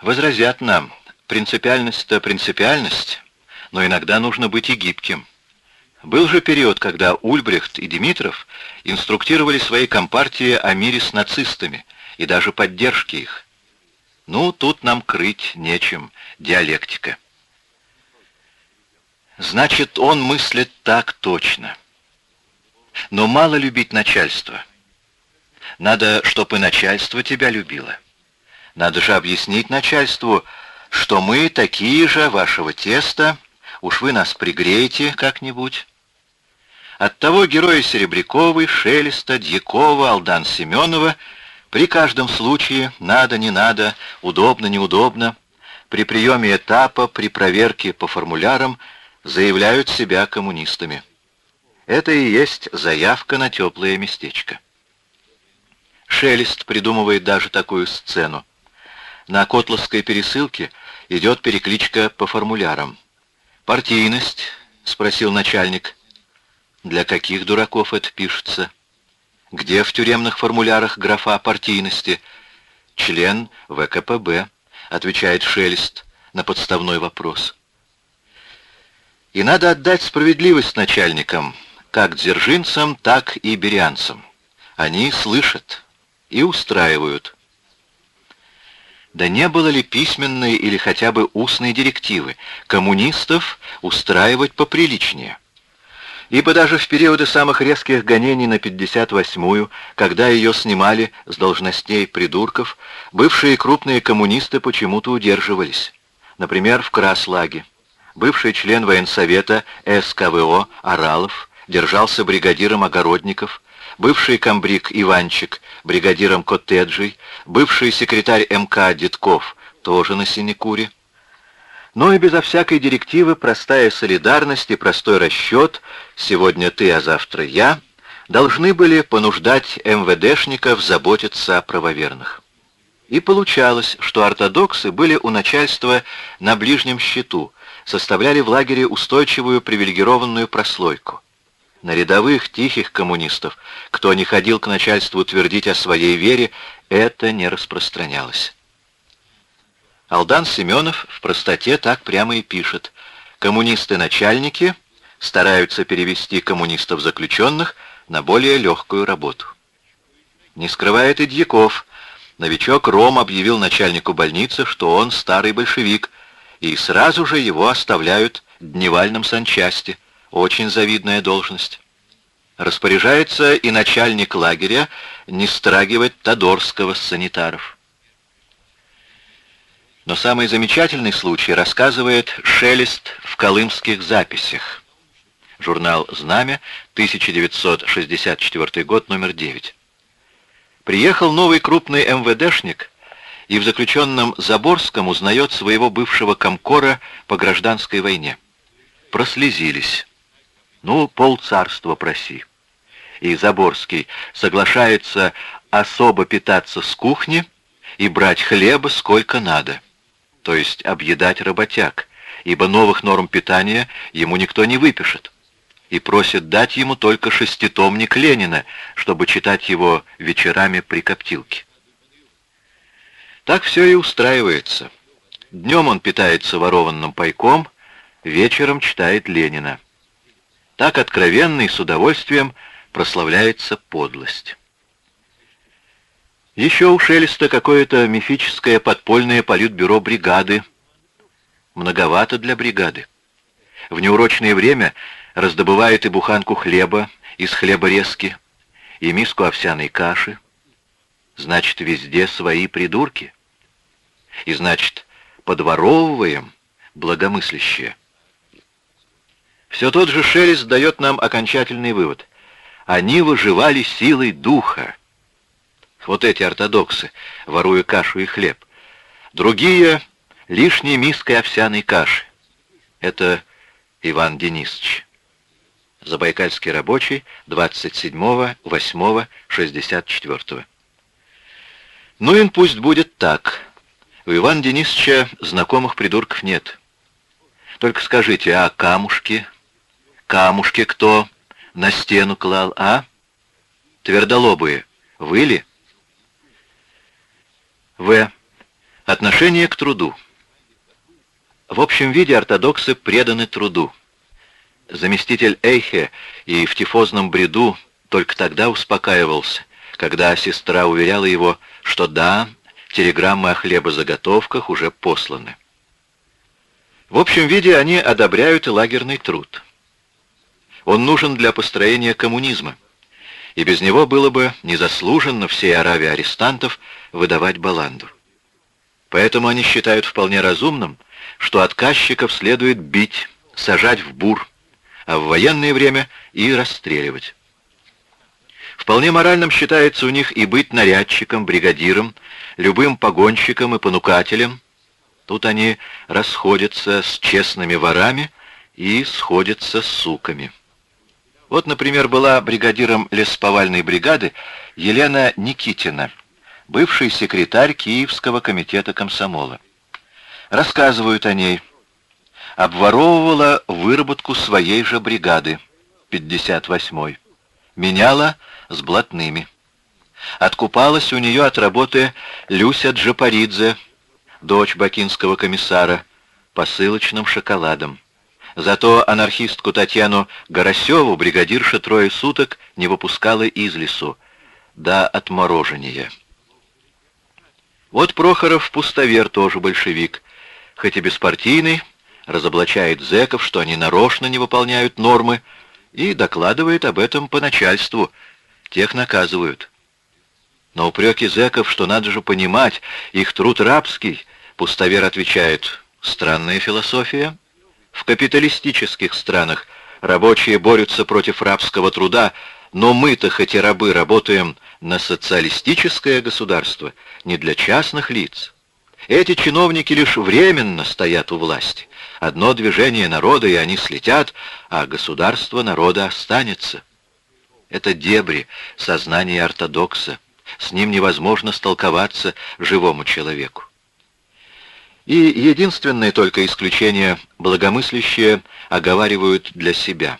Возразят нам, принципиальность-то принципиальность, но иногда нужно быть и гибким. Был же период, когда Ульбрихт и Димитров инструктировали свои компартии о мире с нацистами и даже поддержке их. Ну, тут нам крыть нечем, диалектика. Значит, он мыслит так точно. Но мало любить начальство. Надо, чтобы и начальство тебя любило. Надо же объяснить начальству, что мы такие же вашего теста, уж вы нас пригреете как-нибудь. Оттого герои Серебряковой, Шелеста, Дьякова, Алдан Семенова при каждом случае, надо, не надо, удобно, неудобно, при приеме этапа, при проверке по формулярам заявляют себя коммунистами. Это и есть заявка на теплое местечко. Шелест придумывает даже такую сцену. На Котловской пересылке идет перекличка по формулярам. «Партийность?» — спросил начальник. Для каких дураков это пишется? Где в тюремных формулярах графа партийности? Член ВКПБ, отвечает Шелест на подставной вопрос. И надо отдать справедливость начальникам, как дзержинцам, так и берианцам. Они слышат и устраивают. Да не было ли письменной или хотя бы устной директивы коммунистов устраивать поприличнее? Ибо даже в периоды самых резких гонений на 58-ю, когда ее снимали с должностей придурков, бывшие крупные коммунисты почему-то удерживались. Например, в Краслаге. Бывший член военсовета СКВО Оралов держался бригадиром огородников, бывший комбриг Иванчик бригадиром коттеджей, бывший секретарь МК Детков тоже на синекуре. Но и безо всякой директивы простая солидарность и простой расчет «сегодня ты, а завтра я» должны были понуждать МВДшников заботиться о правоверных. И получалось, что ортодоксы были у начальства на ближнем счету, составляли в лагере устойчивую привилегированную прослойку. На рядовых тихих коммунистов, кто не ходил к начальству твердить о своей вере, это не распространялось. Алдан Семенов в простоте так прямо и пишет. Коммунисты-начальники стараются перевести коммунистов-заключенных на более легкую работу. Не скрывает и Дьяков. Новичок Ром объявил начальнику больницы, что он старый большевик, и сразу же его оставляют дневальным санчасти. Очень завидная должность. Распоряжается и начальник лагеря не страгивать Тодорского с санитаров. Но самый замечательный случай рассказывает Шелест в колымских записях. Журнал «Знамя», 1964 год, номер 9. Приехал новый крупный МВДшник и в заключенном Заборском узнает своего бывшего комкора по гражданской войне. Прослезились. Ну, полцарства проси. И Заборский соглашается особо питаться с кухни и брать хлеба сколько надо то есть объедать работяг, ибо новых норм питания ему никто не выпишет, и просит дать ему только шеститомник Ленина, чтобы читать его вечерами при коптилке. Так все и устраивается. Днем он питается ворованным пайком, вечером читает Ленина. Так откровенно и с удовольствием прославляется подлость. Еще у Шелеста какое-то мифическое подпольное политбюро бригады. Многовато для бригады. В неурочное время раздобывают и буханку хлеба из хлеборезки, и миску овсяной каши. Значит, везде свои придурки. И значит, подворовываем благомыслящие. Все тот же Шелест дает нам окончательный вывод. Они выживали силой духа, вот эти ортодоксы, воруя кашу и хлеб. Другие — лишней миской овсяной каши. Это Иван Денисович. Забайкальский рабочий, 27-8-64. Ну им пусть будет так. У Ивана Денисовича знакомых придурков нет. Только скажите, а камушки? Камушки кто на стену клал, а? Твердолобые, вы ли? В. Отношение к труду. В общем виде ортодоксы преданы труду. Заместитель Эйхе и в тифозном бреду только тогда успокаивался, когда сестра уверяла его, что да, телеграммы о хлебозаготовках уже посланы. В общем виде они одобряют и лагерный труд. Он нужен для построения коммунизма, и без него было бы незаслуженно всей Аравии арестантов выдавать баланду. Поэтому они считают вполне разумным, что отказчиков следует бить, сажать в бур, а в военное время и расстреливать. Вполне моральным считается у них и быть нарядчиком, бригадиром, любым погонщиком и понукателем. Тут они расходятся с честными ворами и сходятся с суками. Вот, например, была бригадиром лесповальной бригады Елена Никитина, бывший секретарь Киевского комитета комсомола. Рассказывают о ней. Обворовывала выработку своей же бригады, 58-й. Меняла с блатными. Откупалась у нее от работы Люся Джапаридзе, дочь бакинского комиссара, посылочным шоколадом. Зато анархистку Татьяну Горосеву бригадирша трое суток не выпускала из лесу до отморожения. Вот Прохоров пустовер тоже большевик, хоть и беспартийный, разоблачает зэков, что они нарочно не выполняют нормы, и докладывает об этом по начальству. Тех наказывают. На упреки зэков, что надо же понимать, их труд рабский, пустовер отвечает, странная философия. В капиталистических странах рабочие борются против рабского труда, но мы-то, хоть и рабы, работаем на социалистическое государство, не для частных лиц. Эти чиновники лишь временно стоят у власти. Одно движение народа, и они слетят, а государство народа останется. Это дебри сознания ортодокса. С ним невозможно столковаться живому человеку. И единственное только исключение благомыслящие оговаривают для себя.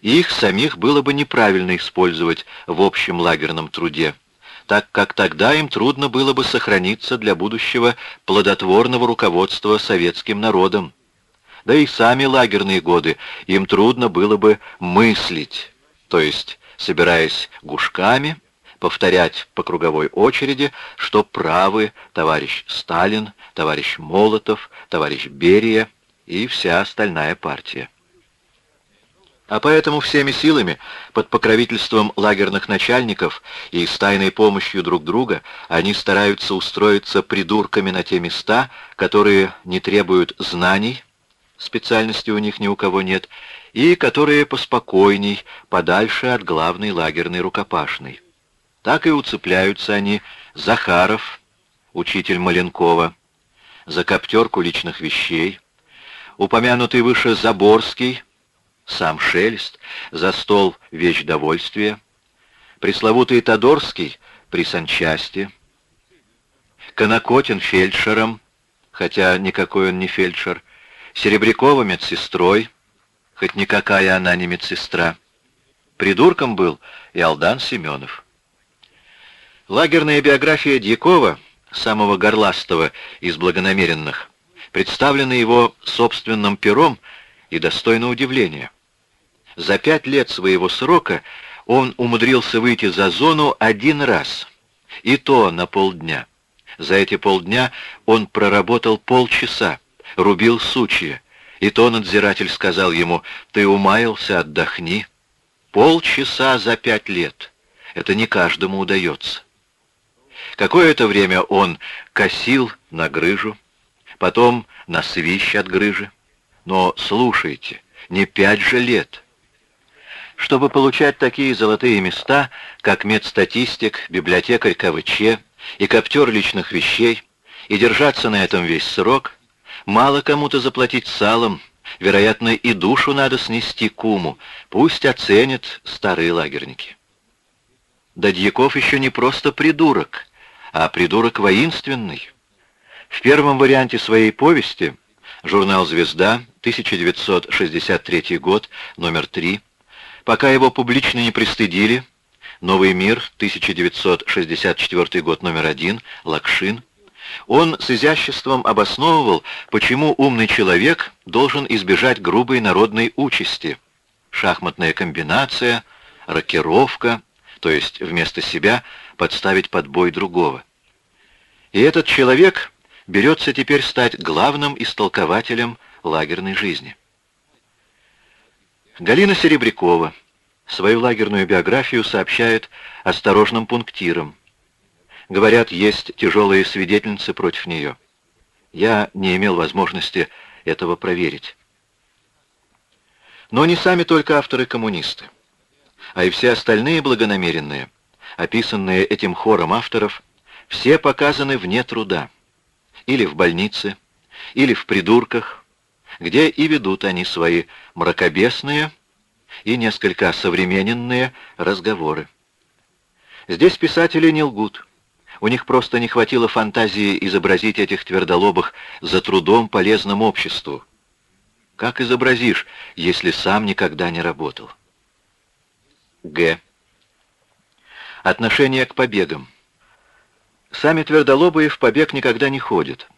их самих было бы неправильно использовать в общем лагерном труде, так как тогда им трудно было бы сохраниться для будущего плодотворного руководства советским народом. Да и сами лагерные годы им трудно было бы мыслить, то есть, собираясь гушками, повторять по круговой очереди, что правы товарищ Сталин, товарищ Молотов, товарищ Берия и вся остальная партия. А поэтому всеми силами, под покровительством лагерных начальников и с тайной помощью друг друга, они стараются устроиться придурками на те места, которые не требуют знаний, специальности у них ни у кого нет, и которые поспокойней, подальше от главной лагерной рукопашной. Так и уцепляются они Захаров, учитель Маленкова, за коптерку личных вещей, упомянутый выше Заборский, сам Шелест, за стол вещь довольствия, пресловутый Тодорский при санчасти, Конокотин фельдшером, хотя никакой он не фельдшер, Серебрякова медсестрой, хоть никакая она не медсестра. Придурком был и Алдан Семенов. Лагерная биография Дьякова, самого горластого из благонамеренных, представлена его собственным пером и достойно удивления. За пять лет своего срока он умудрился выйти за зону один раз, и то на полдня. За эти полдня он проработал полчаса, рубил сучья, и то надзиратель сказал ему, «Ты умаялся, отдохни». Полчаса за пять лет. Это не каждому удается. Какое-то время он косил на грыжу, потом на свищ от грыжи. Но слушайте, не пять же лет. Чтобы получать такие золотые места, как медстатистик, библиотекарь КВЧ и коптер личных вещей, и держаться на этом весь срок, мало кому-то заплатить салом, вероятно, и душу надо снести куму, пусть оценят старые лагерники. Дадьяков еще не просто придурок, а придурок воинственный. В первом варианте своей повести журнал «Звезда», 1963 год, номер 3, пока его публично не пристыдили, «Новый мир», 1964 год, номер 1, Лакшин, Он с изяществом обосновывал, почему умный человек должен избежать грубой народной участи. Шахматная комбинация, рокировка, то есть вместо себя подставить под бой другого. И этот человек берется теперь стать главным истолкователем лагерной жизни. Галина Серебрякова свою лагерную биографию сообщает осторожным пунктиром. Говорят, есть тяжелые свидетельницы против нее. Я не имел возможности этого проверить. Но не сами только авторы-коммунисты, а и все остальные благонамеренные, описанные этим хором авторов, все показаны вне труда, или в больнице, или в придурках, где и ведут они свои мракобесные и несколько современные разговоры. Здесь писатели не лгут. У них просто не хватило фантазии изобразить этих твердолобых за трудом полезным обществу. Как изобразишь, если сам никогда не работал? Г. Отношение к побегам. Сами твердолобые в побег никогда не ходят.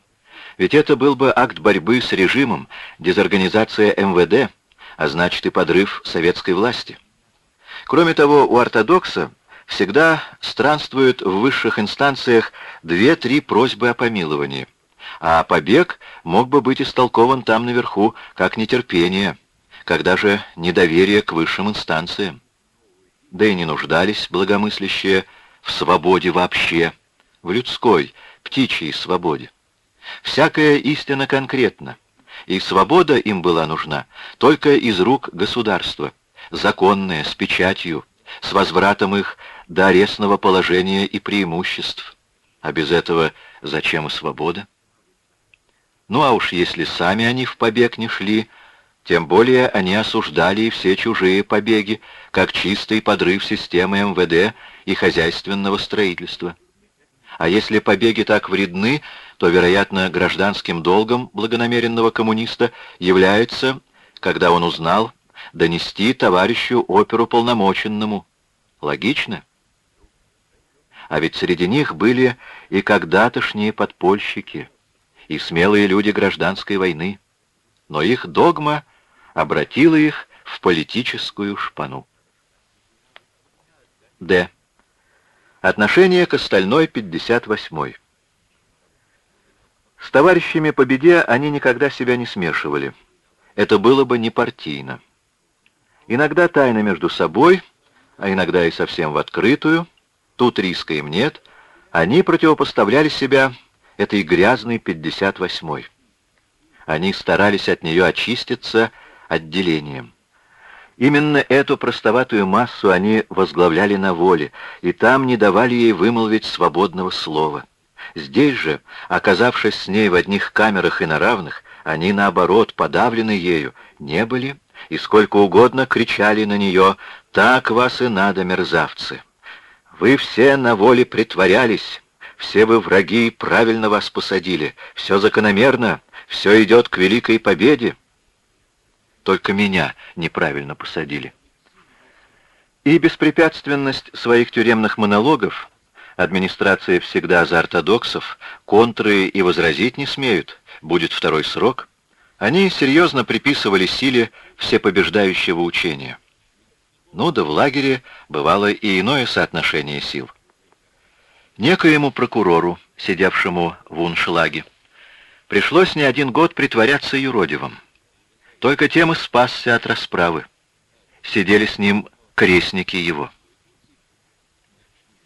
Ведь это был бы акт борьбы с режимом, дезорганизация МВД, а значит и подрыв советской власти. Кроме того, у ортодокса всегда странствуют в высших инстанциях две-три просьбы о помиловании, а побег мог бы быть истолкован там наверху как нетерпение, когда же недоверие к высшим инстанциям. Да и не нуждались благомыслящие в свободе вообще, в людской, птичьей свободе. Всякая истина конкретна, и свобода им была нужна только из рук государства, законная, с печатью, с возвратом их до арестного положения и преимуществ. А без этого зачем и свобода? Ну а уж если сами они в побег не шли, тем более они осуждали и все чужие побеги, как чистый подрыв системы МВД и хозяйственного строительства. А если побеги так вредны, то, вероятно, гражданским долгом благонамеренного коммуниста является, когда он узнал, донести товарищу оперу полномоченному. Логично? А ведь среди них были и когда-тошние подпольщики, и смелые люди гражданской войны. Но их догма обратила их в политическую шпану. Д. Отношение к остальной 58-й. С товарищами по беде они никогда себя не смешивали. Это было бы непартийно. Иногда тайно между собой, а иногда и совсем в открытую, тут риска им нет, они противопоставляли себя этой грязной 58-й. Они старались от нее очиститься отделением. Именно эту простоватую массу они возглавляли на воле, и там не давали ей вымолвить свободного слова. Здесь же, оказавшись с ней в одних камерах и на равных, они, наоборот, подавлены ею, не были и сколько угодно кричали на нее «Так вас и надо, мерзавцы! Вы все на воле притворялись, все вы враги правильно вас посадили, все закономерно, все идет к великой победе». Только меня неправильно посадили. И беспрепятственность своих тюремных монологов администрация всегда за ортодоксов, контры и возразить не смеют, будет второй срок. Они серьезно приписывали силе всепобеждающего учения. Ну да в лагере бывало и иное соотношение сил. Некоему прокурору, сидевшему в уншлаге, пришлось не один год притворяться юродивым. Только тем и спасся от расправы. Сидели с ним крестники его.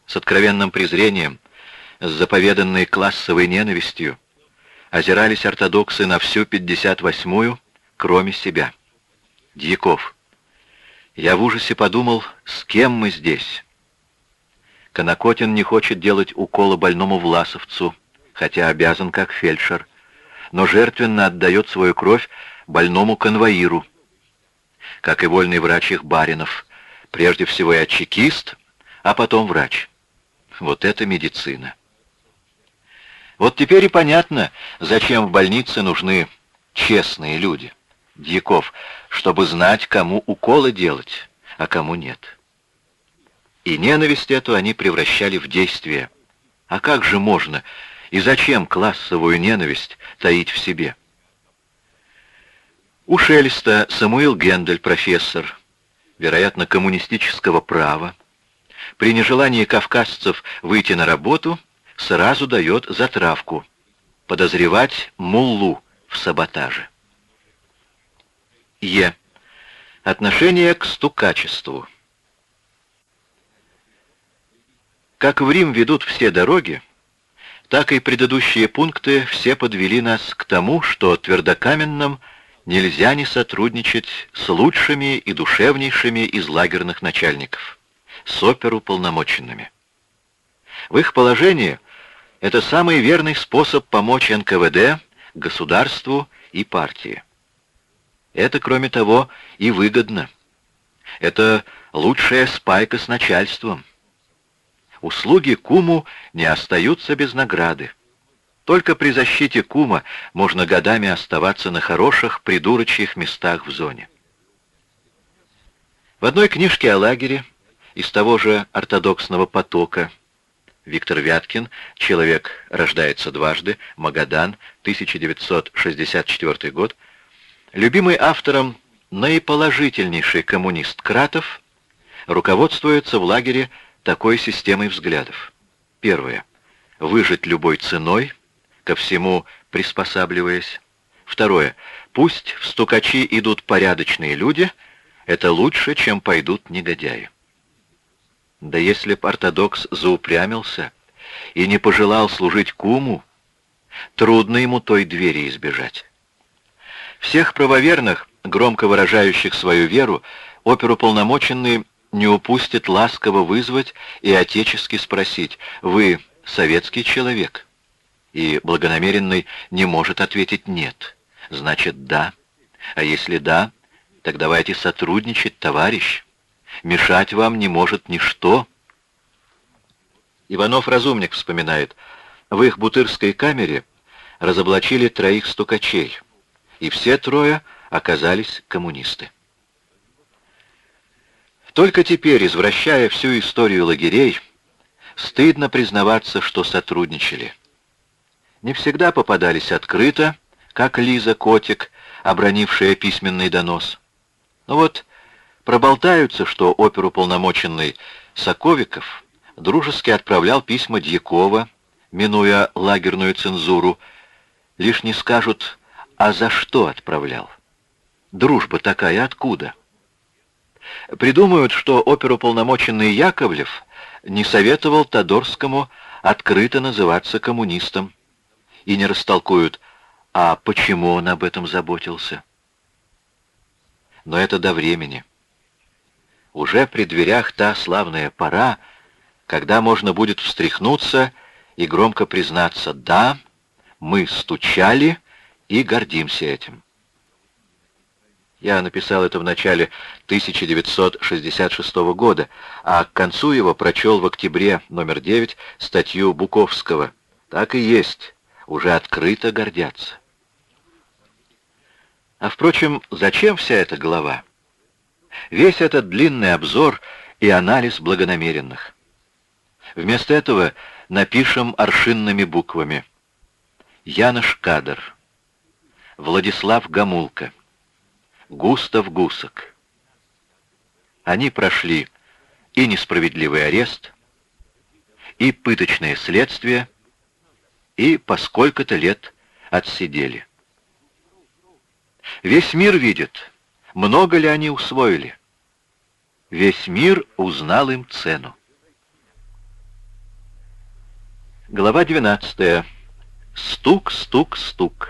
С откровенным презрением, с заповеданной классовой ненавистью, озирались ортодоксы на всю 58-ю, кроме себя. Дьяков. Я в ужасе подумал, с кем мы здесь. Конокотин не хочет делать укола больному власовцу, хотя обязан как фельдшер, но жертвенно отдает свою кровь больному конвоиру. Как и вольный врач их баринов. Прежде всего я чекист, а потом врач. Вот это медицина. Вот теперь и понятно, зачем в больнице нужны честные люди, дьяков, чтобы знать, кому уколы делать, а кому нет. И ненависть эту они превращали в действие. А как же можно И зачем классовую ненависть таить в себе? У Шелеста Самуил Гендель, профессор, вероятно, коммунистического права, при нежелании кавказцев выйти на работу, сразу дает затравку — подозревать муллу в саботаже. Е. Отношение к стукачеству. Как в Рим ведут все дороги, так и предыдущие пункты все подвели нас к тому, что твердокаменным нельзя не сотрудничать с лучшими и душевнейшими из лагерных начальников, с оперуполномоченными. В их положении это самый верный способ помочь НКВД, государству и партии. Это, кроме того, и выгодно. Это лучшая спайка с начальством. Услуги куму не остаются без награды. Только при защите кума можно годами оставаться на хороших придурочьих местах в зоне. В одной книжке о лагере из того же ортодоксного потока Виктор Вяткин, человек рождается дважды, Магадан, 1964 год, любимый автором наиположительнейший коммунист Кратов руководствуется в лагере такой системой взглядов. Первое. Выжить любой ценой, ко всему приспосабливаясь. Второе. Пусть в стукачи идут порядочные люди, это лучше, чем пойдут негодяи. Да если б ортодокс заупрямился и не пожелал служить куму, трудно ему той двери избежать. Всех правоверных, громко выражающих свою веру, оперуполномоченный не упустит ласково вызвать и отечески спросить «Вы советский человек?» И благонамеренный не может ответить «нет». Значит «да». А если «да», так давайте сотрудничать, товарищ. Мешать вам не может ничто. Иванов-разумник вспоминает, в их бутырской камере разоблачили троих стукачей, и все трое оказались коммунисты. Только теперь, извращая всю историю лагерей, стыдно признаваться, что сотрудничали. Не всегда попадались открыто, как Лиза Котик, обронившая письменный донос. Но вот проболтаются, что оперуполномоченный Соковиков дружески отправлял письма Дьякова, минуя лагерную цензуру, лишь не скажут, а за что отправлял. Дружба такая откуда? Придумают, что оперуполномоченный Яковлев не советовал Тодорскому открыто называться коммунистом, и не растолкуют, а почему он об этом заботился. Но это до времени. Уже при дверях та славная пора, когда можно будет встряхнуться и громко признаться «да, мы стучали и гордимся этим». Я написал это в начале 1966 года, а к концу его прочел в октябре номер 9 статью Буковского. Так и есть, уже открыто гордятся. А впрочем, зачем вся эта глава? Весь этот длинный обзор и анализ благонамеренных. Вместо этого напишем аршинными буквами. Янош Кадр, Владислав Гамулка, Густав Гусок. Они прошли и несправедливый арест, и пыточное следствие, и по сколько-то лет отсидели. Весь мир видит, много ли они усвоили. Весь мир узнал им цену. Глава 12. Стук, стук, стук.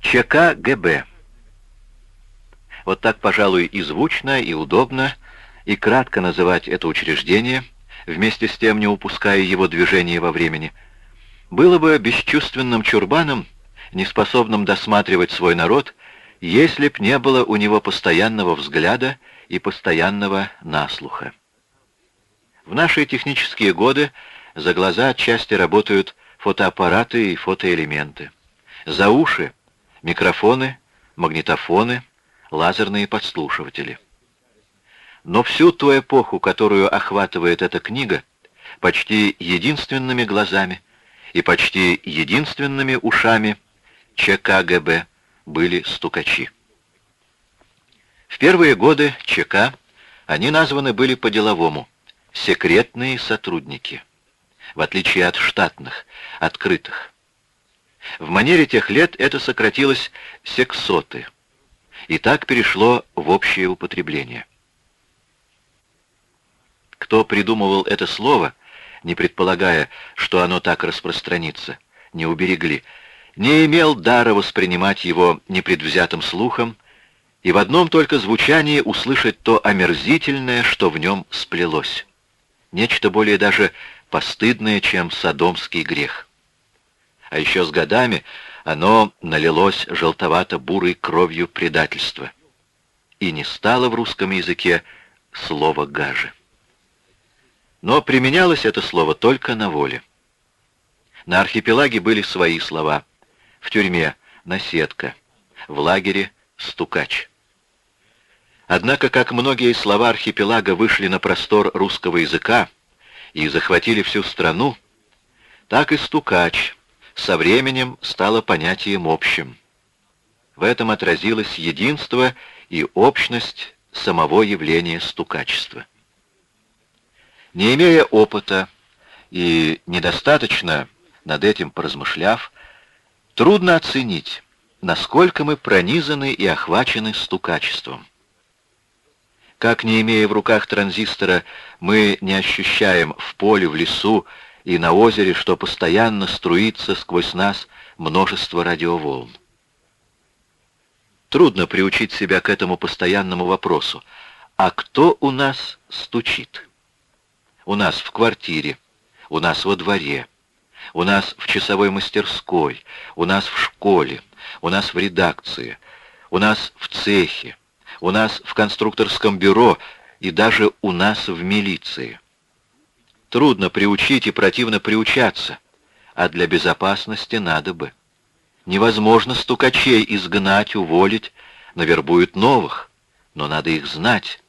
ЧК ГБ. Вот так, пожалуй, и звучно, и удобно, и кратко называть это учреждение, вместе с тем не упуская его движения во времени, было бы бесчувственным чурбаном, неспособным досматривать свой народ, если б не было у него постоянного взгляда и постоянного наслуха. В наши технические годы за глаза отчасти работают фотоаппараты и фотоэлементы. За уши — микрофоны, магнитофоны, лазерные подслушиватели. Но всю ту эпоху, которую охватывает эта книга, почти единственными глазами и почти единственными ушами ЧКГБ были стукачи. В первые годы ЧК они названы были по-деловому «секретные сотрудники», в отличие от штатных, открытых. В манере тех лет это сократилось «сексоты», и так перешло в общее употребление. Кто придумывал это слово, не предполагая, что оно так распространится, не уберегли, не имел дара воспринимать его непредвзятым слухом и в одном только звучании услышать то омерзительное, что в нем сплелось. Нечто более даже постыдное, чем садомский грех. А еще с годами оно налилось желтовато-бурой кровью предательства. И не стало в русском языке слова «гажи». Но применялось это слово только на воле. На архипелаге были свои слова. В тюрьме — наседка, в лагере — стукач. Однако, как многие слова архипелага вышли на простор русского языка и захватили всю страну, так и стукач со временем стало понятием общим. В этом отразилось единство и общность самого явления стукачества. Не имея опыта и недостаточно над этим поразмышляв, трудно оценить, насколько мы пронизаны и охвачены стукачеством. Как не имея в руках транзистора, мы не ощущаем в поле, в лесу и на озере, что постоянно струится сквозь нас множество радиоволн. Трудно приучить себя к этому постоянному вопросу. А кто у нас стучит? У нас в квартире, у нас во дворе, у нас в часовой мастерской, у нас в школе, у нас в редакции, у нас в цехе, у нас в конструкторском бюро и даже у нас в милиции. Трудно приучить и противно приучаться, а для безопасности надо бы. Невозможно стукачей изгнать, уволить, навербуют новых, но надо их знать.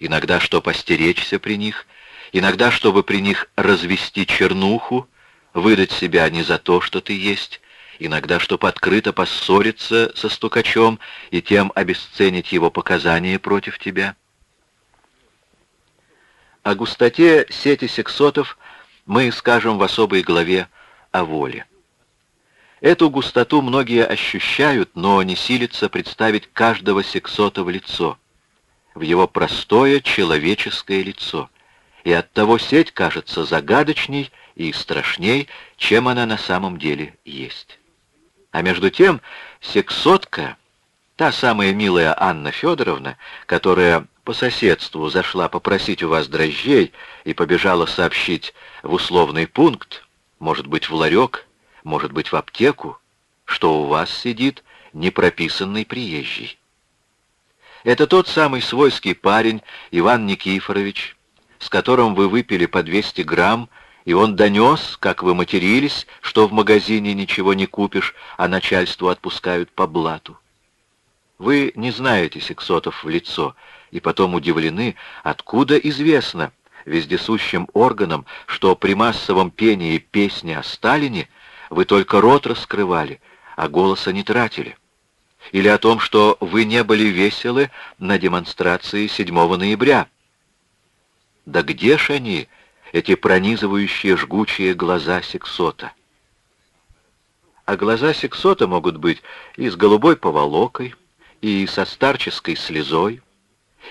Иногда, что постеречься при них — иногда, чтобы при них развести чернуху, выдать себя не за то, что ты есть, иногда, чтобы открыто поссориться со стукачом и тем обесценить его показания против тебя. О густоте сети сексотов мы скажем в особой главе о воле. Эту густоту многие ощущают, но не силятся представить каждого сексота в лицо, в его простое человеческое лицо — и оттого сеть кажется загадочней и страшней, чем она на самом деле есть. А между тем сексотка, та самая милая Анна Федоровна, которая по соседству зашла попросить у вас дрожжей и побежала сообщить в условный пункт, может быть, в ларек, может быть, в аптеку, что у вас сидит непрописанный приезжий. Это тот самый свойский парень Иван Никифорович, с которым вы выпили по 200 грамм, и он донес, как вы матерились, что в магазине ничего не купишь, а начальству отпускают по блату. Вы не знаете сексотов в лицо, и потом удивлены, откуда известно вездесущим органам, что при массовом пении песни о Сталине вы только рот раскрывали, а голоса не тратили. Или о том, что вы не были веселы на демонстрации 7 ноября, да где ж они, эти пронизывающие жгучие глаза сексота? А глаза сексота могут быть и с голубой поволокой, и со старческой слезой.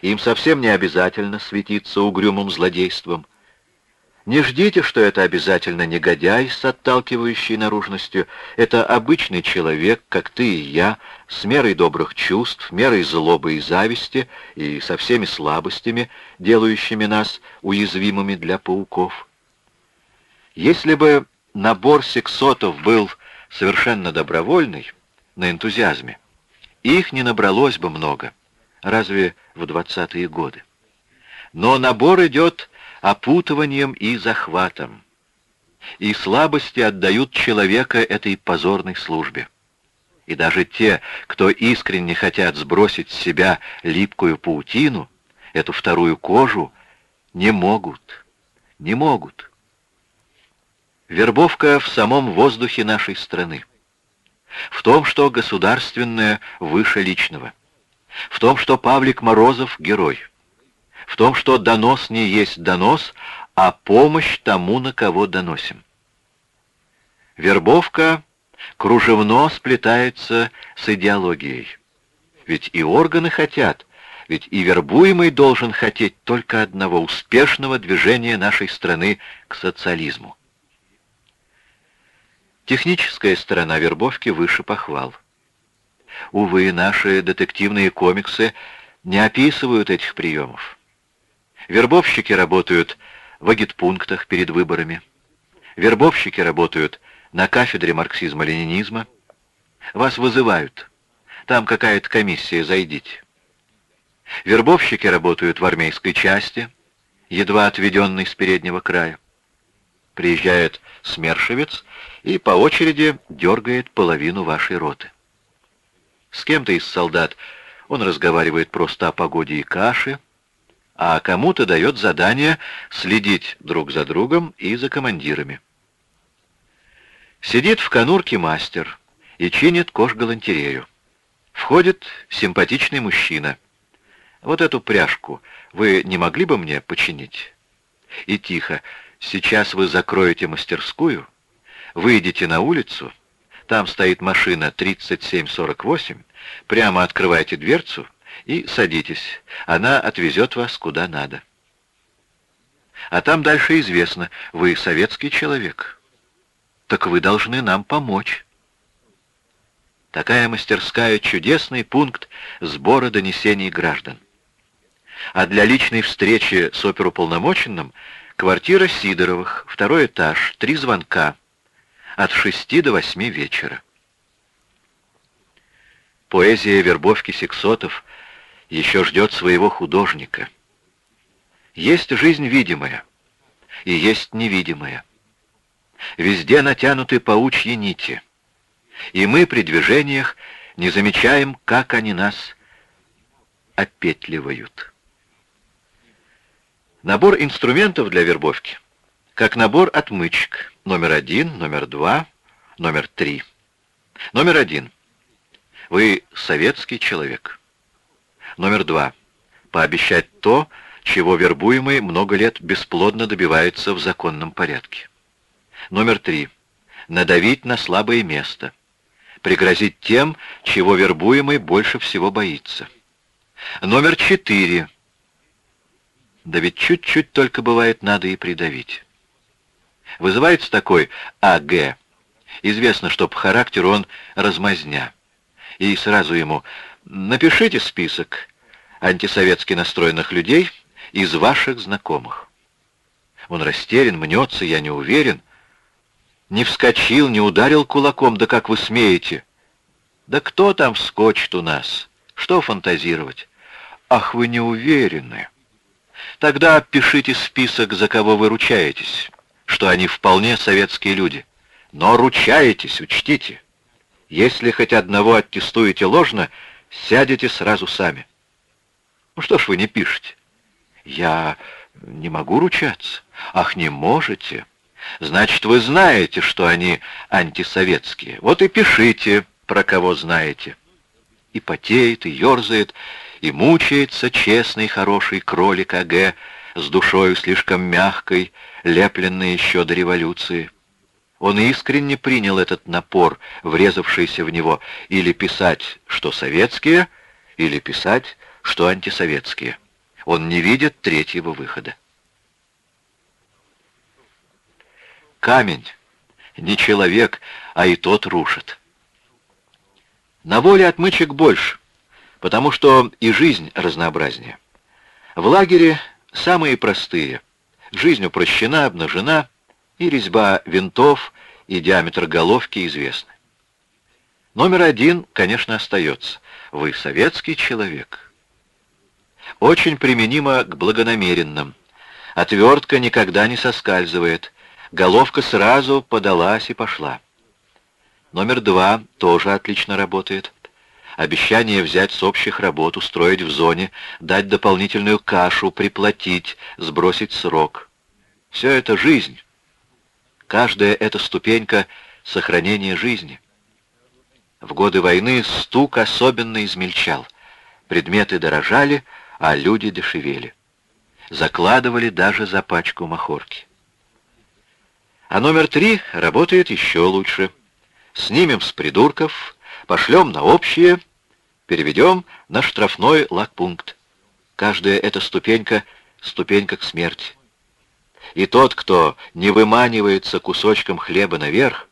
Им совсем не обязательно светиться угрюмым злодейством — не ждите, что это обязательно негодяй с отталкивающей наружностью. Это обычный человек, как ты и я, с мерой добрых чувств, мерой злобы и зависти и со всеми слабостями, делающими нас уязвимыми для пауков. Если бы набор сексотов был совершенно добровольный, на энтузиазме, их не набралось бы много, разве в двадцатые годы. Но набор идет опутыванием и захватом. И слабости отдают человека этой позорной службе. И даже те, кто искренне хотят сбросить с себя липкую паутину, эту вторую кожу, не могут, не могут. Вербовка в самом воздухе нашей страны. В том, что государственное выше личного. В том, что Павлик Морозов — герой. В том, что донос не есть донос, а помощь тому, на кого доносим. Вербовка кружевно сплетается с идеологией. Ведь и органы хотят, ведь и вербуемый должен хотеть только одного — успешного движения нашей страны к социализму. Техническая сторона вербовки выше похвал. Увы, наши детективные комиксы не описывают этих приемов. Вербовщики работают в агитпунктах перед выборами. Вербовщики работают на кафедре марксизма-ленинизма. Вас вызывают. Там какая-то комиссия, зайдите. Вербовщики работают в армейской части, едва отведенной с переднего края. Приезжает смершевец и по очереди дергает половину вашей роты. С кем-то из солдат он разговаривает просто о погоде и каше, а кому-то дает задание следить друг за другом и за командирами. Сидит в конурке мастер и чинит кож-галантерею. Входит симпатичный мужчина. Вот эту пряжку вы не могли бы мне починить? И тихо. Сейчас вы закроете мастерскую, выйдете на улицу, там стоит машина 3748, прямо открывайте дверцу и садитесь. Она отвезет вас куда надо. А там дальше известно, вы советский человек. Так вы должны нам помочь. Такая мастерская — чудесный пункт сбора донесений граждан. А для личной встречи с оперуполномоченным квартира Сидоровых, второй этаж, три звонка, от шести до восьми вечера. Поэзия вербовки сексотов еще ждет своего художника. Есть жизнь видимая и есть невидимая. Везде натянуты паучьи нити, и мы при движениях не замечаем, как они нас опетливают. Набор инструментов для вербовки, как набор отмычек, номер один, номер два, номер три. Номер один. Вы советский человек. Номер два. Пообещать то, чего вербуемый много лет бесплодно добивается в законном порядке. Номер три. Надавить на слабое место. Пригрозить тем, чего вербуемый больше всего боится. Номер четыре. Да ведь чуть-чуть только бывает надо и придавить. Вызывается такой А.Г. Известно, что по характеру он размазня. И сразу ему Напишите список антисоветски настроенных людей из ваших знакомых. Он растерян, мнется, я не уверен. Не вскочил, не ударил кулаком, да как вы смеете. Да кто там вскочит у нас? Что фантазировать? Ах, вы не уверены. Тогда пишите список, за кого вы ручаетесь, что они вполне советские люди. Но ручаетесь, учтите. Если хоть одного аттестуете ложно, Сядете сразу сами. Ну что ж вы не пишете? Я не могу ручаться. Ах, не можете. Значит, вы знаете, что они антисоветские. Вот и пишите, про кого знаете. И потеет, и ерзает, и мучается честный хороший кролик А.Г. с душою слишком мягкой, лепленной еще до революции. Он искренне принял этот напор, врезавшийся в него, или писать, что советские, или писать, что антисоветские. Он не видит третьего выхода. Камень, не человек, а и тот рушит. На воле отмычек больше, потому что и жизнь разнообразнее. В лагере самые простые. Жизнь упрощена, обнажена, и резьба винтов, и диаметр головки известны. Номер один, конечно, остается. Вы советский человек. Очень применимо к благонамеренным. Отвертка никогда не соскальзывает. Головка сразу подалась и пошла. Номер два тоже отлично работает. Обещание взять с общих работ, устроить в зоне, дать дополнительную кашу, приплатить, сбросить срок. Все это жизнь. Каждая эта ступенька — сохранение жизни. В годы войны стук особенно измельчал. Предметы дорожали, а люди дешевели. Закладывали даже за пачку махорки. А номер три работает еще лучше. Снимем с придурков, пошлем на общее, переведем на штрафной лагпункт. Каждая эта ступенька — ступенька к смерти. И тот, кто не выманивается кусочком хлеба наверх,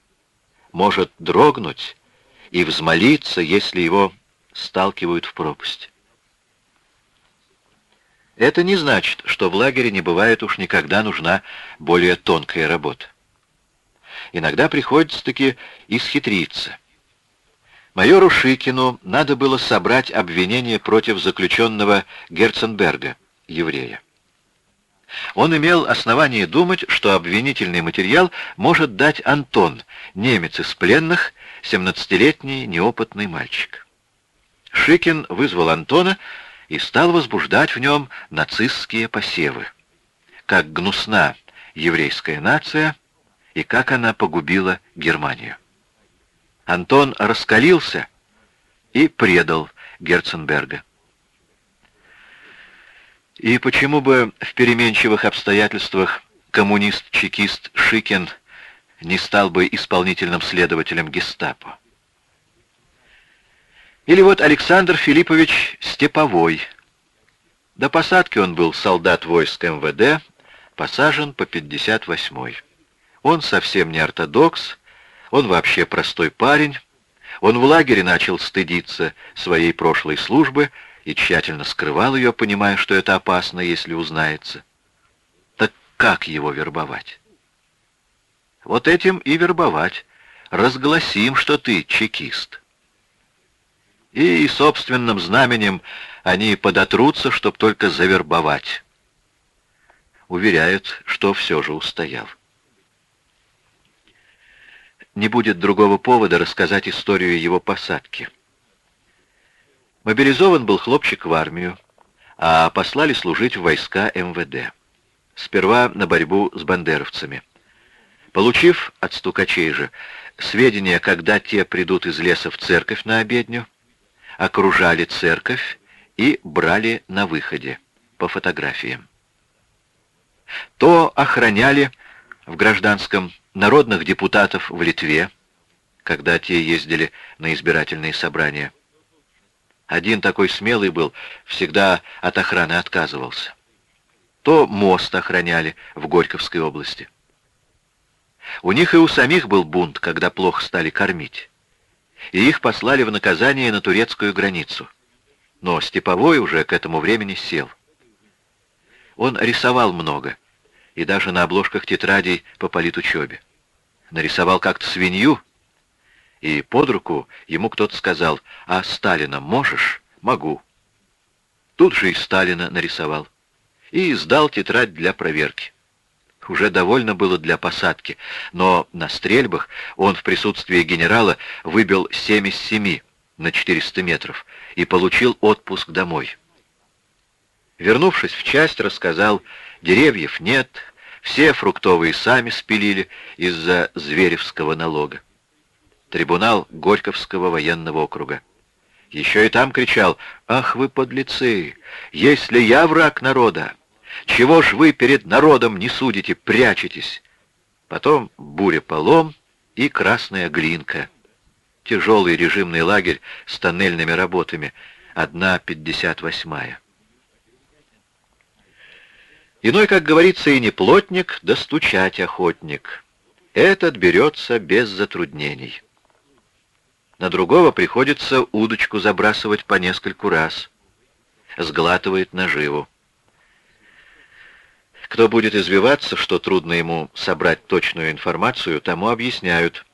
может дрогнуть и взмолиться, если его сталкивают в пропасть. Это не значит, что в лагере не бывает уж никогда нужна более тонкая работа. Иногда приходится-таки исхитриться. Майору Шикину надо было собрать обвинение против заключенного Герценберга, еврея. Он имел основание думать, что обвинительный материал может дать Антон, немец из пленных, 17-летний неопытный мальчик. Шикин вызвал Антона и стал возбуждать в нем нацистские посевы. Как гнусна еврейская нация и как она погубила Германию. Антон раскалился и предал Герценберга. И почему бы в переменчивых обстоятельствах коммунист-чекист Шикин не стал бы исполнительным следователем гестапо? Или вот Александр Филиппович Степовой. До посадки он был солдат войск МВД, посажен по 58-й. Он совсем не ортодокс, он вообще простой парень. Он в лагере начал стыдиться своей прошлой службы и тщательно скрывал ее, понимая, что это опасно, если узнается. Так как его вербовать? Вот этим и вербовать. Разгласим, что ты чекист и собственным знаменем они подотрутся, чтоб только завербовать. Уверяют, что все же устоял. Не будет другого повода рассказать историю его посадки. Мобилизован был хлопчик в армию, а послали служить в войска МВД. Сперва на борьбу с бандеровцами. Получив от стукачей же сведения, когда те придут из леса в церковь на обедню, окружали церковь и брали на выходе по фотографиям. То охраняли в гражданском народных депутатов в Литве, когда те ездили на избирательные собрания. Один такой смелый был, всегда от охраны отказывался. То мост охраняли в Горьковской области. У них и у самих был бунт, когда плохо стали кормить и их послали в наказание на турецкую границу. Но Степовой уже к этому времени сел. Он рисовал много, и даже на обложках тетрадей по политучебе. Нарисовал как-то свинью, и под руку ему кто-то сказал, «А Сталина можешь?» «Могу». Тут же и Сталина нарисовал. И сдал тетрадь для проверки уже довольно было для посадки, но на стрельбах он в присутствии генерала выбил 7 из 7 на 400 метров и получил отпуск домой. Вернувшись в часть, рассказал, деревьев нет, все фруктовые сами спилили из-за Зверевского налога. Трибунал Горьковского военного округа. Еще и там кричал, «Ах вы подлецы! Если я враг народа, чего ж вы перед народом не судите, прячетесь? Потом буря-полом и красная глинка. Тяжелый режимный лагерь с тоннельными работами. Одна пятьдесят восьмая. Иной, как говорится, и не плотник, да стучать охотник. Этот берется без затруднений. На другого приходится удочку забрасывать по нескольку раз. Сглатывает наживу. Кто будет извиваться, что трудно ему собрать точную информацию, тому объясняют.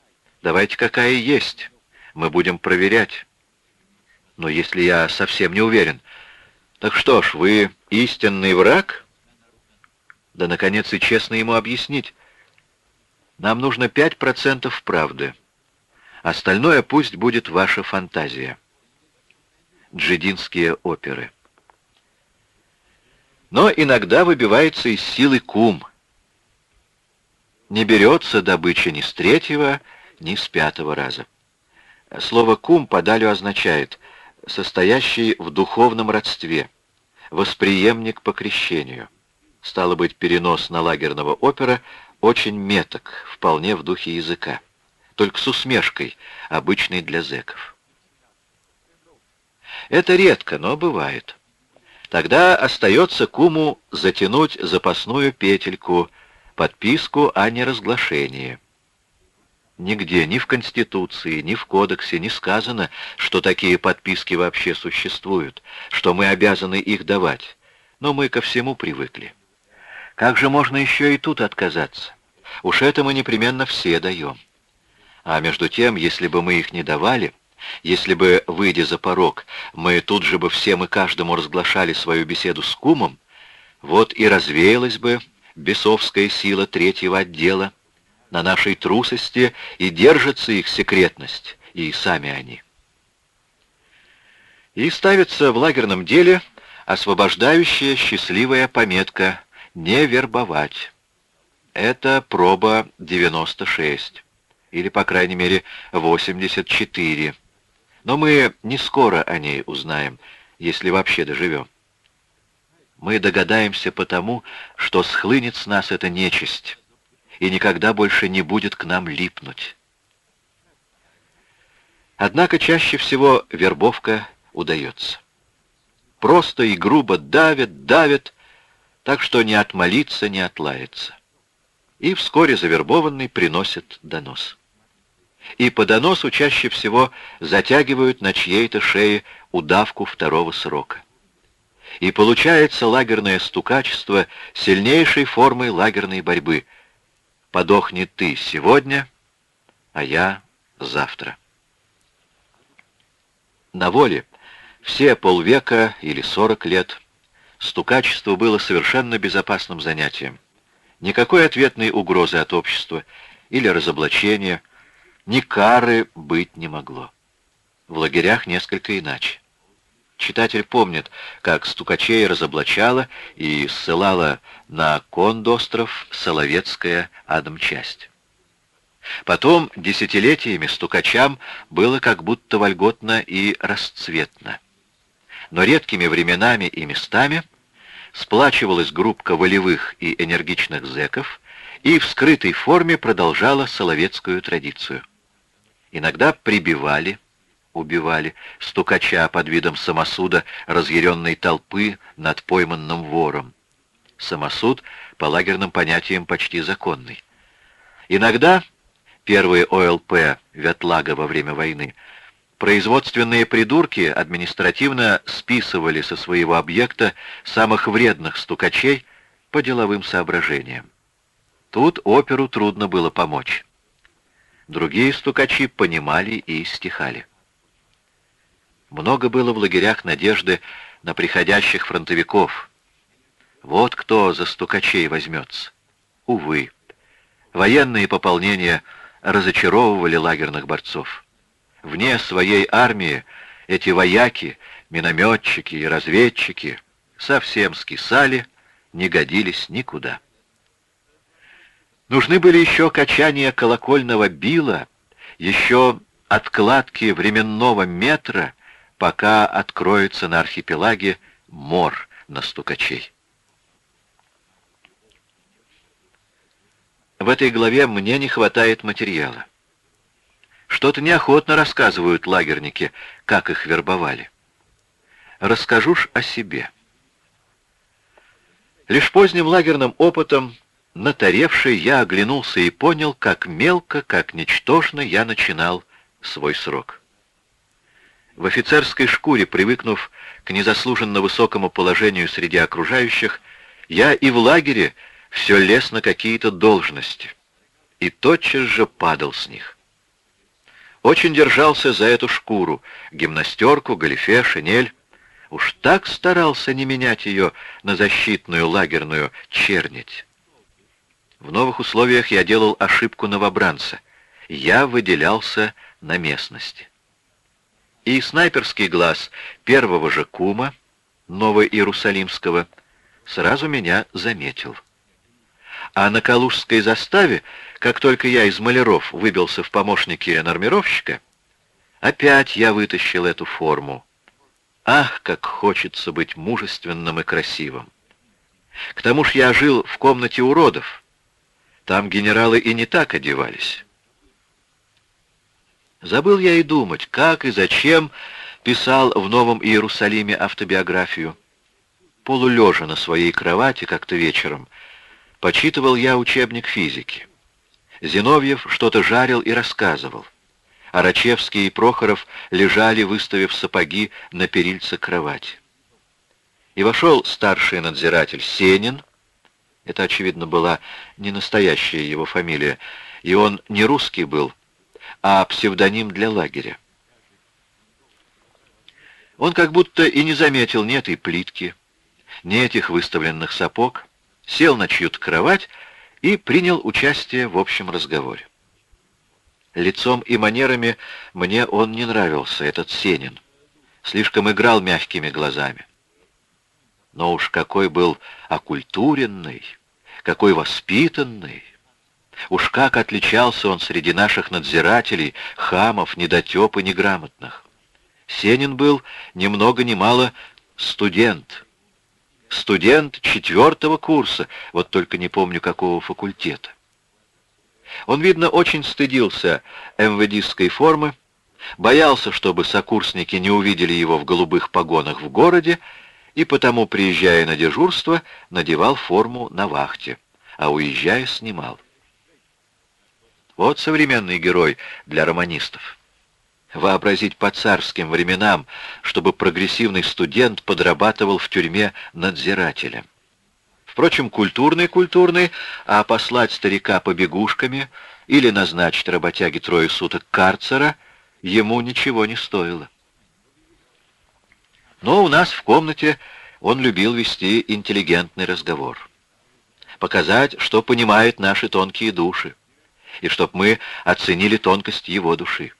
Давайте какая есть. Мы будем проверять. Но если я совсем не уверен, так что ж, вы истинный враг? Да, наконец, и честно ему объяснить. Нам нужно 5% правды. Остальное пусть будет ваша фантазия. Джидинские оперы. Но иногда выбивается из силы кум. не берется добыча ни с третьего, ни с пятого раза. Слово «кум» подалю означает «состоящий в духовном родстве», «восприемник по крещению». Стало быть, перенос на лагерного опера очень меток, вполне в духе языка, только с усмешкой, обычной для зэков. Это редко, но бывает. Тогда остается куму затянуть запасную петельку, подписку о неразглашении. Нигде, ни в Конституции, ни в Кодексе не сказано, что такие подписки вообще существуют, что мы обязаны их давать. Но мы ко всему привыкли. Как же можно еще и тут отказаться? Уж это мы непременно все даем. А между тем, если бы мы их не давали, если бы, выйдя за порог, мы тут же бы всем и каждому разглашали свою беседу с кумом, вот и развеялась бы бесовская сила третьего отдела, на нашей трусости и держится их секретность, и сами они. И ставится в лагерном деле освобождающая счастливая пометка «Не вербовать». Это проба 96, или, по крайней мере, 84. Но мы не скоро о ней узнаем, если вообще доживем. Мы догадаемся потому, что схлынет с нас эта нечисть и никогда больше не будет к нам липнуть. Однако чаще всего вербовка удается. Просто и грубо давят, давят, так что не отмолиться, не отлаяться. И вскоре завербованный приносит донос и по доносу чаще всего затягивают на чьей-то шее удавку второго срока. И получается лагерное стукачество сильнейшей формой лагерной борьбы. Подохни ты сегодня, а я завтра. На воле все полвека или сорок лет стукачество было совершенно безопасным занятием. Никакой ответной угрозы от общества или разоблачения – ни кары быть не могло. В лагерях несколько иначе. Читатель помнит, как стукачей разоблачала и ссылала на Кондостров Соловецкая Адамчасть. Потом десятилетиями стукачам было как будто вольготно и расцветно. Но редкими временами и местами сплачивалась группка волевых и энергичных зэков и в скрытой форме продолжала соловецкую традицию. Иногда прибивали, убивали стукача под видом самосуда разъяренной толпы над пойманным вором. Самосуд, по лагерным понятиям, почти законный. Иногда, первые ОЛП Ветлага во время войны, производственные придурки административно списывали со своего объекта самых вредных стукачей по деловым соображениям. Тут оперу трудно было помочь. Другие стукачи понимали и стихали. Много было в лагерях надежды на приходящих фронтовиков. Вот кто за стукачей возьмется. Увы, военные пополнения разочаровывали лагерных борцов. Вне своей армии эти вояки, минометчики и разведчики совсем скисали, не годились никуда. Нужны были еще качания колокольного била, еще откладки временного метра, пока откроется на архипелаге мор на стукачей. В этой главе мне не хватает материала. Что-то неохотно рассказывают лагерники, как их вербовали. Расскажу ж о себе. Лишь поздним лагерным опытом Натаревший, я оглянулся и понял, как мелко, как ничтожно я начинал свой срок. В офицерской шкуре, привыкнув к незаслуженно высокому положению среди окружающих, я и в лагере все лез на какие-то должности и тотчас же падал с них. Очень держался за эту шкуру, гимнастерку, галифе, шинель. Уж так старался не менять ее на защитную лагерную чернить. В новых условиях я делал ошибку новобранца. Я выделялся на местности. И снайперский глаз первого же кума, Новоиерусалимского, сразу меня заметил. А на Калужской заставе, как только я из маляров выбился в помощники нормировщика, опять я вытащил эту форму. Ах, как хочется быть мужественным и красивым! К тому ж я жил в комнате уродов. Там генералы и не так одевались. Забыл я и думать, как и зачем писал в Новом Иерусалиме автобиографию. Полулежа на своей кровати как-то вечером, почитывал я учебник физики. Зиновьев что-то жарил и рассказывал. Арачевский и Прохоров лежали, выставив сапоги на перильце кровати. И вошел старший надзиратель Сенин, это, очевидно, была не настоящая его фамилия, и он не русский был, а псевдоним для лагеря. Он как будто и не заметил ни этой плитки, ни этих выставленных сапог, сел на чью-то кровать и принял участие в общем разговоре. Лицом и манерами мне он не нравился, этот Сенин. Слишком играл мягкими глазами. Но уж какой был окультуренный, какой воспитанный. Уж как отличался он среди наших надзирателей, хамов, недотеп и неграмотных. Сенин был ни много ни мало студент. Студент четвертого курса, вот только не помню какого факультета. Он, видно, очень стыдился МВДистской формы, боялся, чтобы сокурсники не увидели его в голубых погонах в городе, и потому, приезжая на дежурство, надевал форму на вахте, а уезжая, снимал. Вот современный герой для романистов. Вообразить по царским временам, чтобы прогрессивный студент подрабатывал в тюрьме надзирателем. Впрочем, культурный-культурный, а послать старика побегушками или назначить работяге трое суток карцера ему ничего не стоило. Но у нас в комнате он любил вести интеллигентный разговор. Показать, что понимает наши тонкие души, и чтоб мы оценили тонкость его души.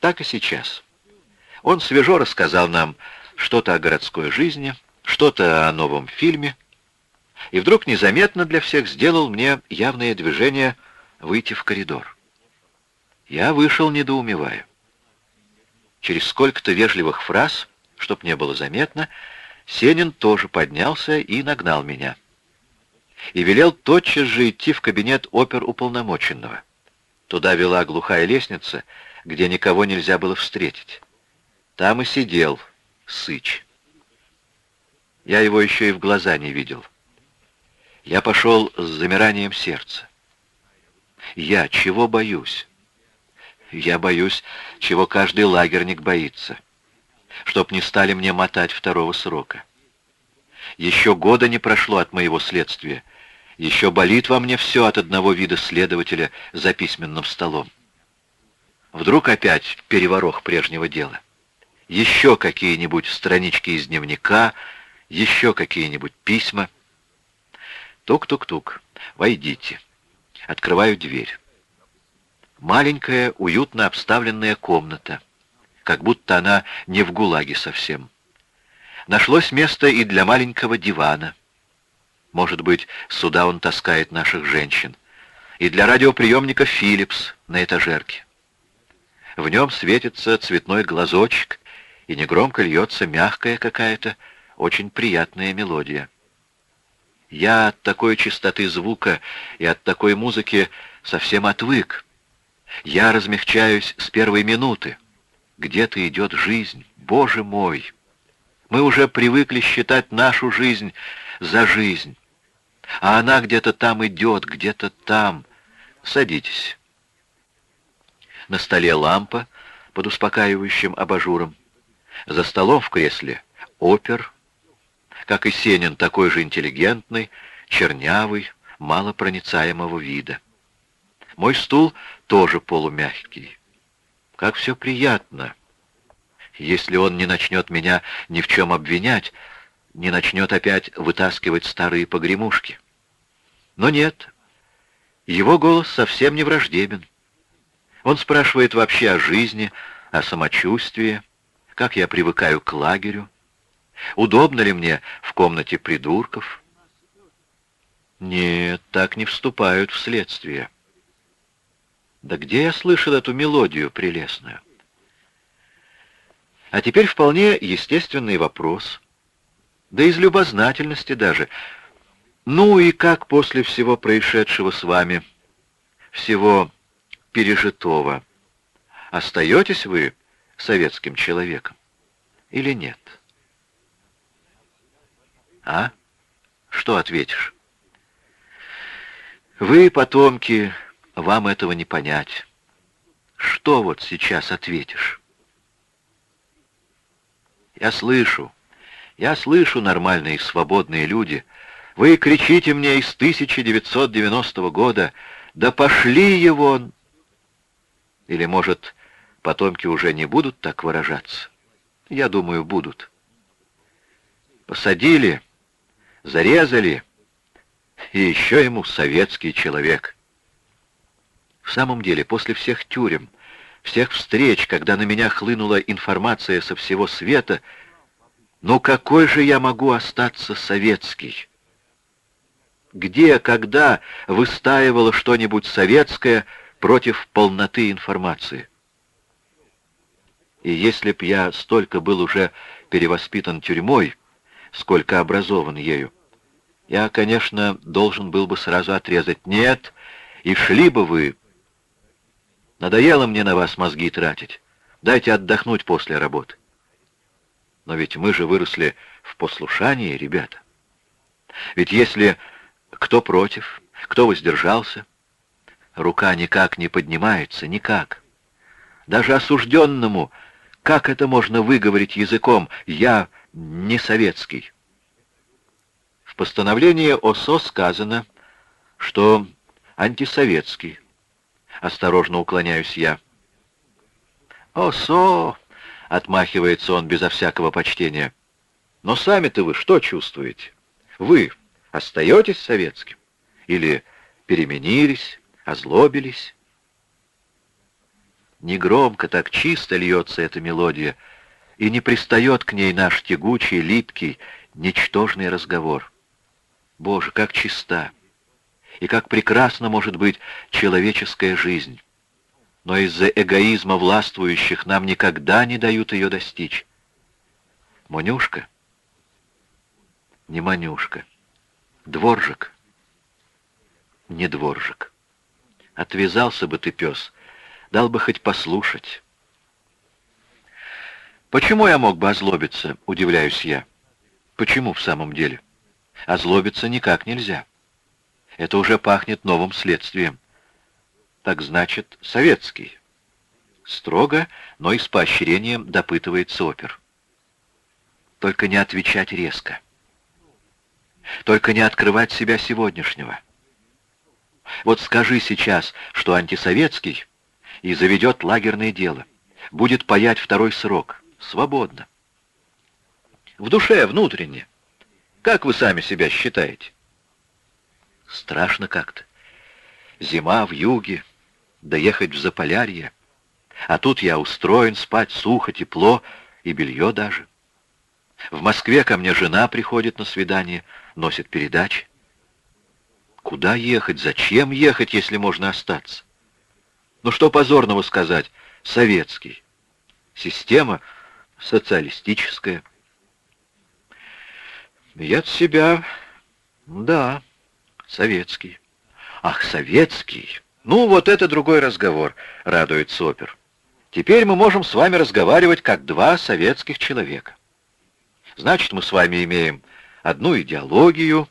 Так и сейчас. Он свежо рассказал нам что-то о городской жизни, что-то о новом фильме, и вдруг незаметно для всех сделал мне явное движение выйти в коридор. Я вышел, недоумевая. Через сколько-то вежливых фраз, чтоб не было заметно, Сенин тоже поднялся и нагнал меня. И велел тотчас же идти в кабинет оперуполномоченного. Туда вела глухая лестница, где никого нельзя было встретить. Там и сидел Сыч. Я его еще и в глаза не видел. Я пошел с замиранием сердца. Я чего боюсь? Я боюсь, чего каждый лагерник боится. Чтоб не стали мне мотать второго срока. Еще года не прошло от моего следствия. Еще болит во мне все от одного вида следователя за письменным столом. Вдруг опять переворох прежнего дела. Еще какие-нибудь странички из дневника, еще какие-нибудь письма. Тук-тук-тук. Войдите. Открываю дверь. Маленькая, уютно обставленная комната. Как будто она не в ГУЛАГе совсем. Нашлось место и для маленького дивана. Может быть, сюда он таскает наших женщин. И для радиоприемника «Филлипс» на этажерке. В нем светится цветной глазочек, и негромко льется мягкая какая-то, очень приятная мелодия. Я от такой чистоты звука и от такой музыки совсем отвык. Я размягчаюсь с первой минуты. Где-то идет жизнь, Боже мой! Мы уже привыкли считать нашу жизнь за жизнь. А она где-то там идет, где-то там. Садитесь. На столе лампа под успокаивающим абажуром. За столом в кресле опер, как и Сенин, такой же интеллигентный, чернявый, малопроницаемого вида. Мой стул тоже полумягкий. Как все приятно, если он не начнет меня ни в чем обвинять, не начнет опять вытаскивать старые погремушки. Но нет, его голос совсем не враждебен. Он спрашивает вообще о жизни, о самочувствии, как я привыкаю к лагерю, Удобно ли мне в комнате придурков? Нет, так не вступают в следствие. Да где я слышал эту мелодию прелестную? А теперь вполне естественный вопрос. Да из любознательности даже. Ну и как после всего происшедшего с вами, всего пережитого, остаетесь вы советским человеком или нет? А? Что ответишь? Вы, потомки, вам этого не понять. Что вот сейчас ответишь? Я слышу, я слышу, нормальные свободные люди. Вы кричите мне из 1990 года, да пошли его! Или, может, потомки уже не будут так выражаться? Я думаю, будут. Посадили, зарезали, и еще ему советский человек. В самом деле, после всех тюрем, всех встреч, когда на меня хлынула информация со всего света, ну какой же я могу остаться советский? Где, когда выстаивало что-нибудь советское против полноты информации? И если б я столько был уже перевоспитан тюрьмой, сколько образован ею, я, конечно, должен был бы сразу отрезать «нет», и шли бы вы Надоело мне на вас мозги тратить. Дайте отдохнуть после работы. Но ведь мы же выросли в послушании, ребята. Ведь если кто против, кто воздержался, рука никак не поднимается, никак. Даже осужденному, как это можно выговорить языком «я не советский»? В постановлении ОСО сказано, что антисоветский, Осторожно уклоняюсь я. «О-со!» — отмахивается он безо всякого почтения. «Но сами-то вы что чувствуете? Вы остаетесь советским? Или переменились, озлобились?» Негромко, так чисто льется эта мелодия, и не пристает к ней наш тягучий, липкий, ничтожный разговор. Боже, как чиста! И как прекрасна может быть человеческая жизнь. Но из-за эгоизма властвующих нам никогда не дают ее достичь. Монюшка? Не Манюшка. Дворжик? Не дворжик. Отвязался бы ты, пес, дал бы хоть послушать. Почему я мог бы озлобиться, удивляюсь я. Почему в самом деле? Озлобиться никак нельзя. Это уже пахнет новым следствием. Так значит, советский. Строго, но и с поощрением допытывается опер. Только не отвечать резко. Только не открывать себя сегодняшнего. Вот скажи сейчас, что антисоветский, и заведет лагерное дело. Будет паять второй срок. Свободно. В душе, внутренне. Как вы сами себя считаете? Страшно как-то. Зима в юге, доехать в Заполярье. А тут я устроен спать сухо, тепло и белье даже. В Москве ко мне жена приходит на свидание, носит передачи. Куда ехать? Зачем ехать, если можно остаться? Ну что позорного сказать? Советский. Система социалистическая. Я от себя... Да, Советский. Ах, советский. Ну, вот это другой разговор, радуется опер. Теперь мы можем с вами разговаривать как два советских человека. Значит, мы с вами имеем одну идеологию,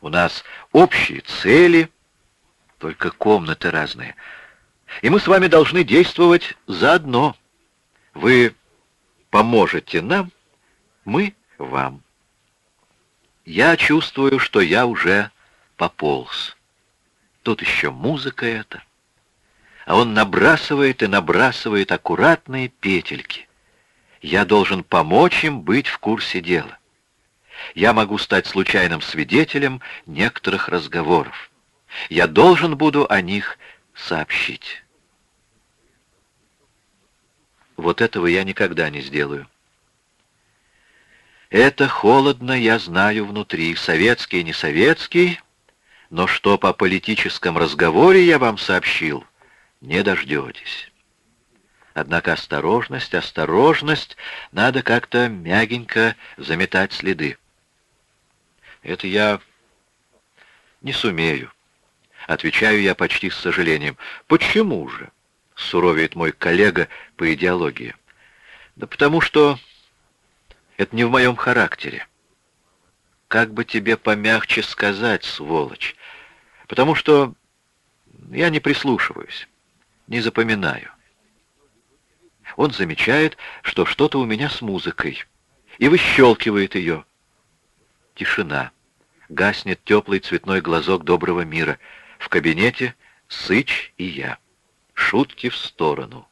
у нас общие цели, только комнаты разные. И мы с вами должны действовать заодно. Вы поможете нам, мы вам. Я чувствую, что я уже пополз. Тут еще музыка эта. А он набрасывает и набрасывает аккуратные петельки. Я должен помочь им быть в курсе дела. Я могу стать случайным свидетелем некоторых разговоров. Я должен буду о них сообщить. Вот этого я никогда не сделаю. Это холодно, я знаю внутри, советский, не советский, но что по политическом разговоре я вам сообщил, не дождетесь. Однако осторожность, осторожность, надо как-то мягенько заметать следы. Это я не сумею. Отвечаю я почти с сожалением. Почему же? Суровеет мой коллега по идеологии. Да потому что это не в моем характере. Как бы тебе помягче сказать, сволочь? Потому что я не прислушиваюсь, не запоминаю. Он замечает, что что-то у меня с музыкой, и выщелкивает ее. Тишина. Гаснет теплый цветной глазок доброго мира. В кабинете Сыч и я. Шутки в сторону.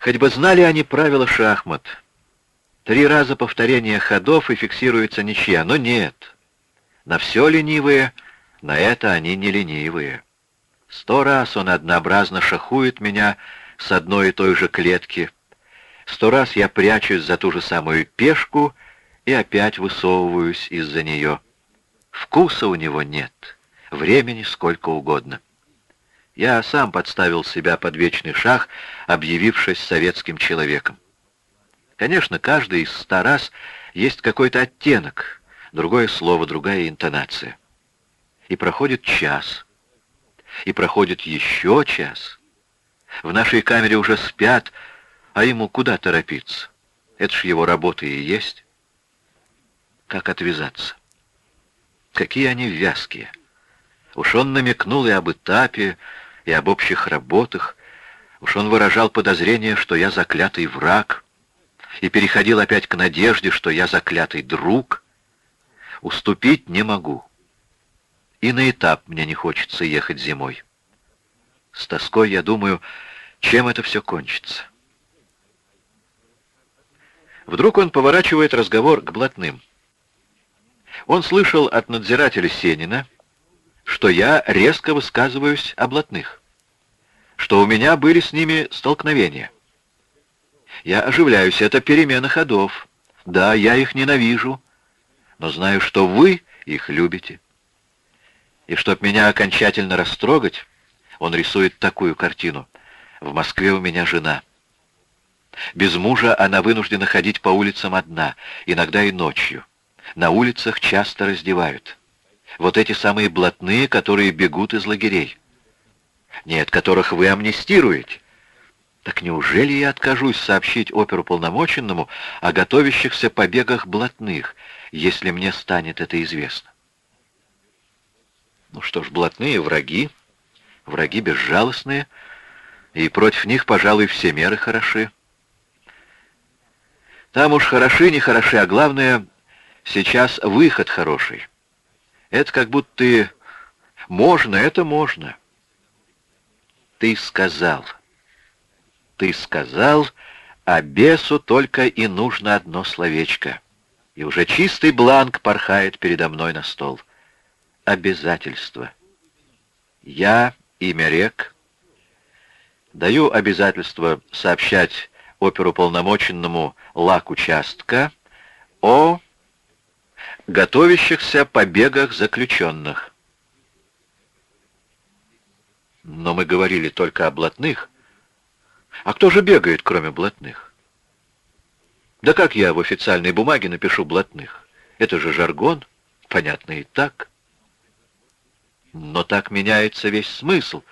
Хоть бы знали они правила шахмат. Три раза повторение ходов и фиксируется ничья, но нет. На все ленивые, на это они не ленивые. Сто раз он однообразно шахует меня с одной и той же клетки. Сто раз я прячусь за ту же самую пешку и опять высовываюсь из-за нее. Вкуса у него нет, времени сколько угодно. Я сам подставил себя под вечный шах, объявившись советским человеком. Конечно, каждый из ста раз есть какой-то оттенок, другое слово, другая интонация. И проходит час, и проходит еще час. В нашей камере уже спят, а ему куда торопиться? Это ж его работа и есть. Как отвязаться? Какие они вязкие. Уж он намекнул и об этапе, и об общих работах. Уж он выражал подозрение, что я заклятый враг, и переходил опять к надежде, что я заклятый друг. Уступить не могу. И на этап мне не хочется ехать зимой. С тоской я думаю, чем это все кончится. Вдруг он поворачивает разговор к блатным. Он слышал от надзирателя Сенина, что я резко высказываюсь о блатных, что у меня были с ними столкновения. Я оживляюсь, это перемена ходов. Да, я их ненавижу, но знаю, что вы их любите. И чтоб меня окончательно растрогать, он рисует такую картину. В Москве у меня жена. Без мужа она вынуждена ходить по улицам одна, иногда и ночью. На улицах часто раздевают. Вот эти самые блатные, которые бегут из лагерей. Нет, которых вы амнистируете. Так неужели я откажусь сообщить оперуполномоченному о готовящихся побегах блатных, если мне станет это известно? Ну что ж, блатные враги, враги безжалостные, и против них, пожалуй, все меры хороши. Там уж хороши, не хороши, а главное, сейчас выход хороший. Это как будто. Можно, это можно. Ты сказал. Ты сказал, а бесу только и нужно одно словечко. И уже чистый бланк порхает передо мной на стол обязательства. Я, имя рек, даю обязательство сообщать оперуполномоченному лак участка о готовящихся побегах заключенных. Но мы говорили только о блатных. А кто же бегает, кроме блатных? Да как я в официальной бумаге напишу блатных? Это же жаргон, понятно и так. Но так меняется весь смысл.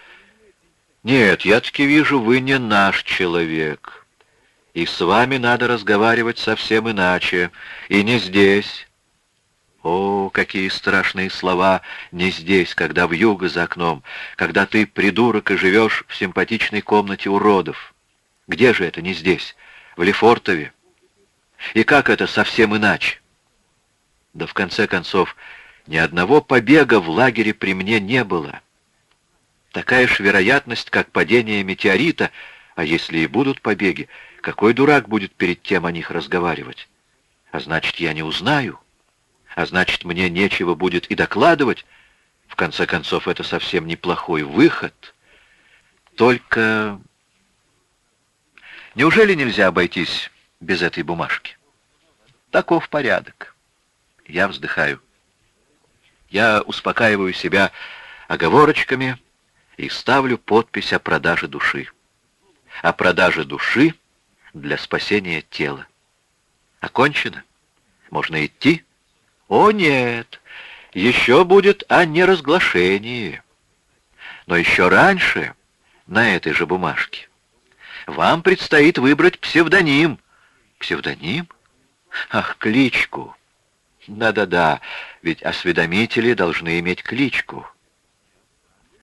Нет, я таки вижу, вы не наш человек. И с вами надо разговаривать совсем иначе. И не здесь. О, какие страшные слова не здесь, когда в юго за окном, когда ты придурок и живешь в симпатичной комнате уродов. Где же это не здесь? В Лефортове. И как это совсем иначе? Да в конце концов, ни одного побега в лагере при мне не было. Такая же вероятность, как падение метеорита, а если и будут побеги, какой дурак будет перед тем о них разговаривать? А значит, я не узнаю. А значит, мне нечего будет и докладывать. В конце концов, это совсем неплохой выход. Только... Неужели нельзя обойтись без этой бумажки. Таков порядок. Я вздыхаю. Я успокаиваю себя оговорочками и ставлю подпись о продаже души. О продаже души для спасения тела. Окончено? Можно идти? О, нет! Еще будет о неразглашении. Но еще раньше, на этой же бумажке, вам предстоит выбрать псевдоним. Псевдоним? Ах, кличку. Да-да-да, ведь осведомители должны иметь кличку.